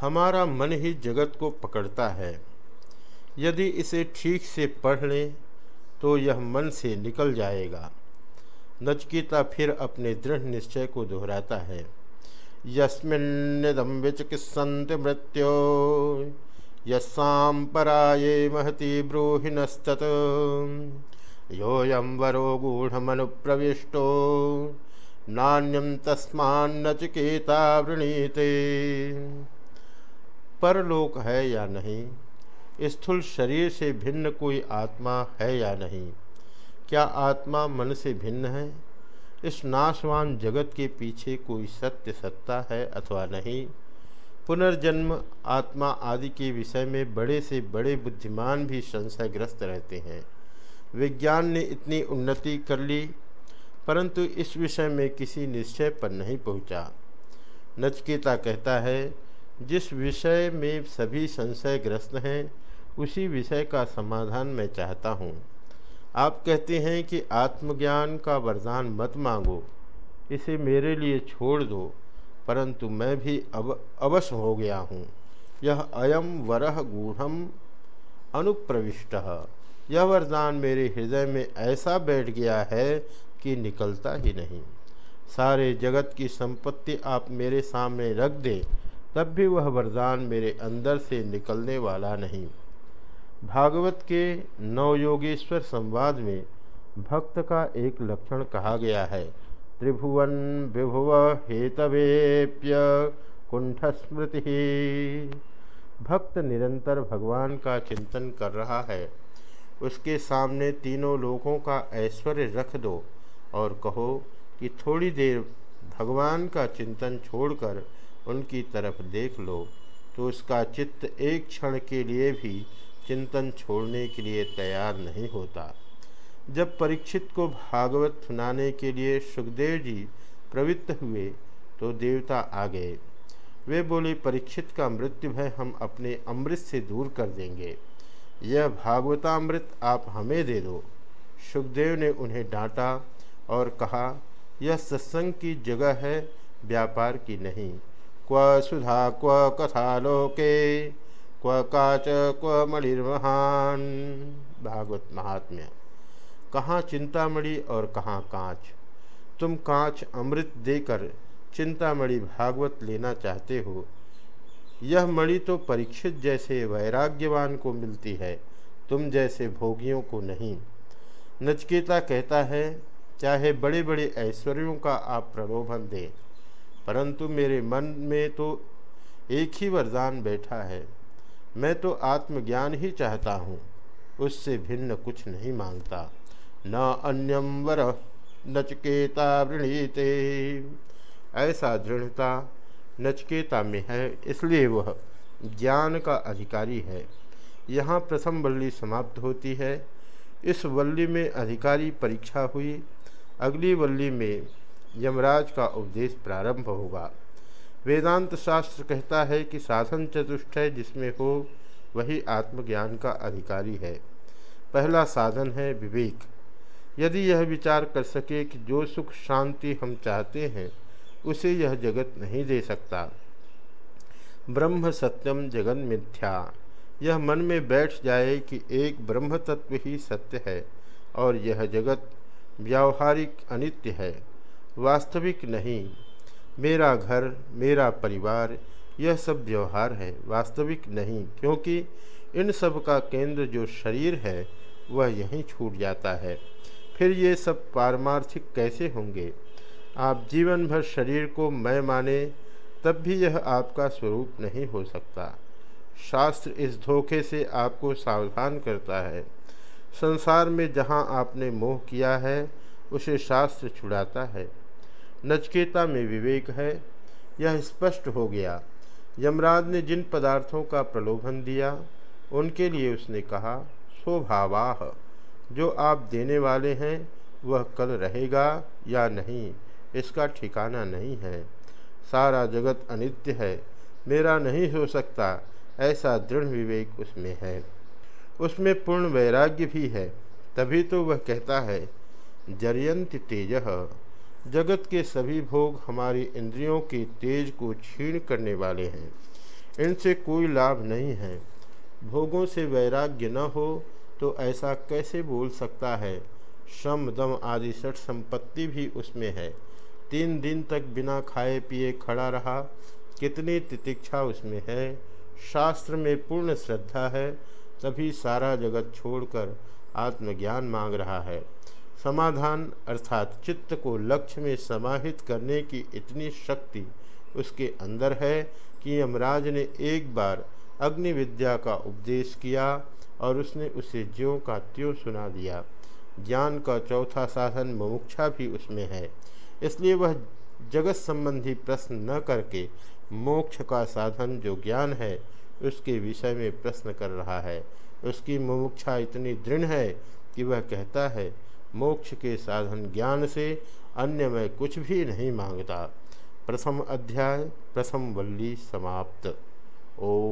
हमारा मन ही जगत को पकड़ता है। यदि इसे ठीक से पढ़ लें तो यह मन से निकल जाएगा। नचकीता फिर अपने दृढ़ निश्चय को दोहराता है। यस्मिन्निदम विचिकित्सन्त मृत्यो यस्साम पराये महति ब्रूहिणस्तत। योऽयं वरो गूढ़मनुप्रविष्टो नान्यम तस्मान्नचिकेता वृणीते। परलोक है या नहीं? स्थूल शरीर से भिन्न कोई आत्मा है या नहीं? क्या आत्मा मन से भिन्न है? इस नाशवान जगत के पीछे कोई सत्य सत्ता है अथवा नहीं? पुनर्जन्म, आत्मा आदि के विषय में बड़े से बड़े बुद्धिमान भी संशयग्रस्त रहते हैं। विज्ञान ने इतनी उन्नति कर ली, परंतु इस विषय में किसी निश्चय पर नहीं पहुँचा। नचकेता कहता है जिस विषय में सभी संशयग्रस्त हैं, उसी विषय का समाधान मैं चाहता हूँ। आप कहते हैं कि आत्मज्ञान का वरदान मत मांगो, इसे मेरे लिए छोड़ दो, परंतु मैं भी अब अवश्य हो गया हूँ। यह अयम वरह गूढ़ अनुप्रविष्ट। यह वरदान मेरे हृदय में ऐसा बैठ गया है कि निकलता ही नहीं। सारे जगत की संपत्ति आप मेरे सामने रख दे तब भी वह वरदान मेरे अंदर से निकलने वाला नहीं। भागवत के नवयोगेश्वर संवाद में भक्त का एक लक्षण कहा गया है। त्रिभुवन विभुव हेतवेप्य कुंठ स्मृति भक्त निरंतर भगवान का चिंतन कर रहा है। उसके सामने तीनों लोगों का ऐश्वर्य रख दो और कहो कि थोड़ी देर भगवान का चिंतन छोड़कर उनकी तरफ़ देख लो तो उसका चित्त एक क्षण के लिए भी चिंतन छोड़ने के लिए तैयार नहीं होता। जब परीक्षित को भागवत सुनाने के लिए सुखदेव जी प्रवृत्त हुए तो देवता आ गए। वे बोले, परीक्षित का मृत्यु भय हम अपने अमृत से दूर कर देंगे। यह भागवतामृत आप हमें दे दो। सुखदेव ने उन्हें डांटा और कहा, यह सत्संग की जगह है, व्यापार की नहीं। क्व सुधा क्व कथा लोके क्व काच क्व मणिर्महान। भागवत महात्म्य। कहाँ चिंतामणि और कहाँ कांच? तुम कांच अमृत देकर चिंतामणि भागवत लेना चाहते हो। यह मणि तो परीक्षित जैसे वैराग्यवान को मिलती है, तुम जैसे भोगियों को नहीं। नचकेता कहता है, चाहे बड़े बड़े ऐश्वर्यों का आप प्रलोभन दें परंतु मेरे मन में तो एक ही वरदान बैठा है। मैं तो आत्मज्ञान ही चाहता हूँ, उससे भिन्न कुछ नहीं माँगता। न अन्यम वर नचकेता वृणीते। ऐसा दृढ़ता नचकेता में है, इसलिए वह ज्ञान का अधिकारी है। यहाँ प्रथम वल्ली समाप्त होती है। इस वल्ली में अधिकारी परीक्षा हुई। अगली वल्ली में यमराज का उपदेश प्रारंभ होगा। वेदांत शास्त्र कहता है कि साधन चतुष्टय जिसमें हो वही आत्मज्ञान का अधिकारी है। पहला साधन है विवेक। यदि यह विचार कर सके कि जो सुख शांति हम चाहते हैं, उसे यह जगत नहीं दे सकता। ब्रह्म सत्यम जगन मिथ्या। यह मन में बैठ जाए कि एक ब्रह्म तत्व ही सत्य है, और यह जगत व्यावहारिक अनित्य है। वास्तविक नहीं। मेरा घर, मेरा परिवार, यह सब व्यवहार है, वास्तविक नहीं, क्योंकि इन सब का केंद्र जो शरीर है, वह यहीं छूट जाता है। फिर ये सब पारमार्थिक कैसे होंगे? आप जीवन भर शरीर को मैं माने, तब भी यह आपका स्वरूप नहीं हो सकता। शास्त्र इस धोखे से आपको सावधान करता है। संसार में जहाँ आपने मोह किया है, उसे शास्त्र छुड़ाता है। नचकेता में विवेक है, यह स्पष्ट हो गया। यमराज ने जिन पदार्थों का प्रलोभन दिया, उनके लिए उसने कहा, स्वभावाह, जो आप देने वाले हैं, वह कल रहेगा या नहीं, इसका ठिकाना नहीं है। सारा जगत अनित्य है, मेरा नहीं हो सकता, ऐसा दृढ़ विवेक उसमें है। उसमें पूर्ण वैराग्य भी है, तभी तो वह कहता है जरियंत तेज। जगत के सभी भोग हमारी इंद्रियों के तेज को छीण करने वाले हैं। इनसे कोई लाभ नहीं है। भोगों से वैराग्य न हो तो ऐसा कैसे बोल सकता है? श्रम दम आदि सठ संपत्ति भी उसमें है। तीन दिन तक बिना खाए पिए खड़ा रहा, कितनी तितिक्षा उसमें है? शास्त्र में पूर्ण श्रद्धा है, तभी सारा जगत छोड़कर आत्मज्ञान मांग रहा है। समाधान अर्थात चित्त को लक्ष्य में समाहित करने की इतनी शक्ति उसके अंदर है कि यमराज ने एक बार अग्नि विद्या का उपदेश किया और उसने उसे ज्यों का त्यों सुना दिया। ज्ञान का चौथा साधन मुमुक्षा भी उसमें है। इसलिए वह जगत संबंधी प्रश्न न करके मोक्ष का साधन जो ज्ञान है, उसके विषय में प्रश्न कर रहा है। उसकी मुमुक्षा इतनी दृढ़ है कि वह कहता है मोक्ष के साधन ज्ञान से अन्य मैं कुछ भी नहीं माँगता। प्रथम अध्याय, प्रथम वल्ली समाप्त। ओ